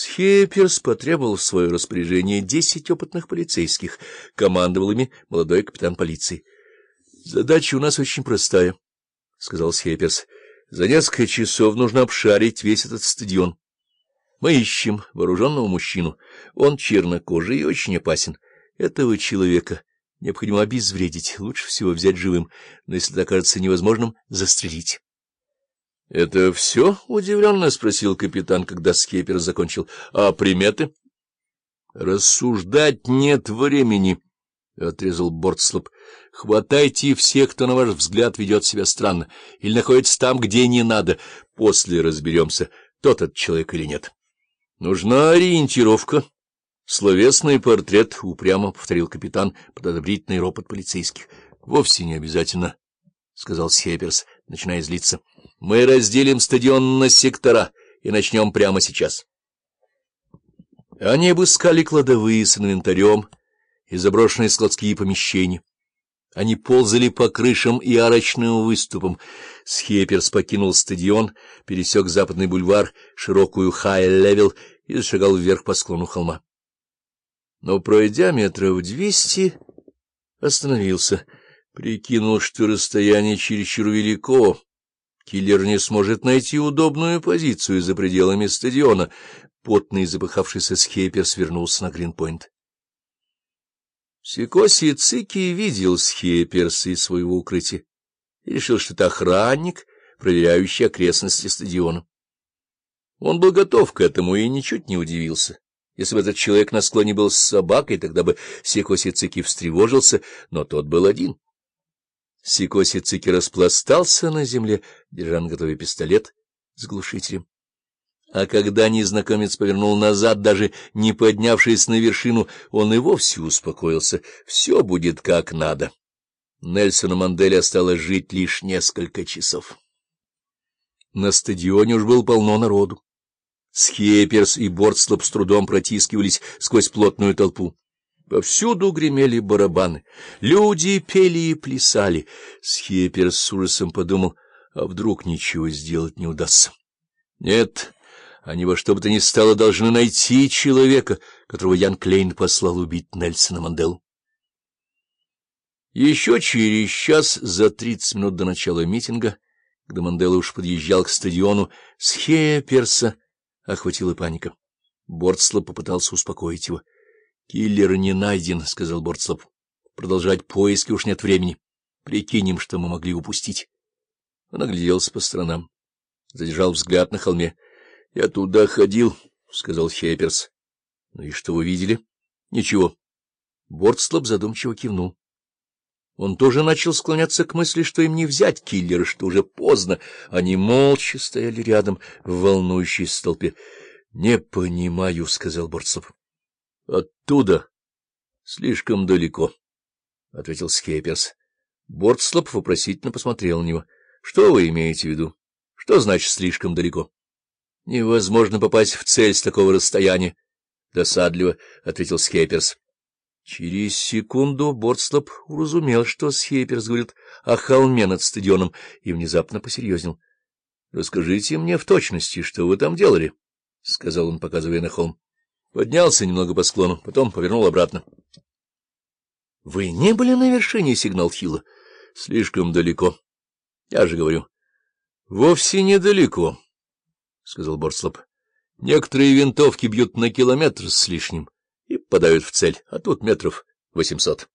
Схепперс потребовал в свое распоряжение десять опытных полицейских, командовал ими молодой капитан полиции. — Задача у нас очень простая, — сказал Схепперс. — За несколько часов нужно обшарить весь этот стадион. Мы ищем вооруженного мужчину. Он чернокожий и очень опасен. Этого человека необходимо обезвредить, лучше всего взять живым, но если это окажется невозможным, застрелить. — Это все? — удивленно спросил капитан, когда скипер закончил. — А приметы? — Рассуждать нет времени, — отрезал Бортслоп. — Хватайте всех, кто, на ваш взгляд, ведет себя странно, или находится там, где не надо. После разберемся, тот этот человек или нет. — Нужна ориентировка. Словесный портрет, — упрямо повторил капитан под одобрительный ропот полицейских. — Вовсе не обязательно, — сказал Схеперс, начиная злиться. Мы разделим стадион на сектора и начнем прямо сейчас. Они обыскали кладовые с инвентарем и заброшенные складские помещения. Они ползали по крышам и арочным выступам. Схеперс покинул стадион, пересек западный бульвар, широкую Хай-Левел и зашагал вверх по склону холма. Но, пройдя метров двести, остановился, прикинул, что расстояние чересчур велико, Киллер не сможет найти удобную позицию за пределами стадиона. Потный запыхавшийся схейпер свернулся на Гринпойнт. Сикоси Цики видел схейперса из своего укрытия и решил, что это охранник, проверяющий окрестности стадиона. Он был готов к этому и ничуть не удивился. Если бы этот человек на склоне был с собакой, тогда бы Сикоси Цики встревожился, но тот был один. Сикоси Цики распластался на земле, держа на готове пистолет с глушителем. А когда незнакомец повернул назад, даже не поднявшись на вершину, он и вовсе успокоился. Все будет как надо. Нельсону Манделе осталось жить лишь несколько часов. На стадионе уж было полно народу. Схеперс и Бортслоп с трудом протискивались сквозь плотную толпу. Повсюду гремели барабаны, люди пели и плясали. Схепер с ужасом подумал, а вдруг ничего сделать не удастся. Нет, они во что бы то ни стало должны найти человека, которого Ян Клейн послал убить Нельсона Манделу. Еще через час, за тридцать минут до начала митинга, когда Мандела уж подъезжал к стадиону, Схеперса охватила паника. Бортсло попытался успокоить его. Киллер не найден, — сказал Борцлов. — Продолжать поиски уж нет времени. Прикинем, что мы могли упустить. Он огляделся по сторонам. Задержал взгляд на холме. — Я туда ходил, — сказал Хепперс. — Ну и что вы видели? — Ничего. Бортслоп задумчиво кивнул. Он тоже начал склоняться к мысли, что им не взять киллера, что уже поздно. Они молча стояли рядом в волнующейся толпе. — Не понимаю, — сказал Борцлов. Оттуда слишком далеко, — ответил Скейперс. Бортслоп вопросительно посмотрел на него. — Что вы имеете в виду? Что значит слишком далеко? — Невозможно попасть в цель с такого расстояния, — досадливо ответил Скейперс. Через секунду Бортслоп уразумел, что Схейперс говорит о холме над стадионом, и внезапно посерьезнел. — Расскажите мне в точности, что вы там делали, — сказал он, показывая на холм. Поднялся немного по склону, потом повернул обратно. — Вы не были на вершине сигнал Хилла? — Слишком далеко. — Я же говорю. — Вовсе недалеко, — сказал Борслоп. — Некоторые винтовки бьют на километр с лишним и попадают в цель, а тут метров восемьсот.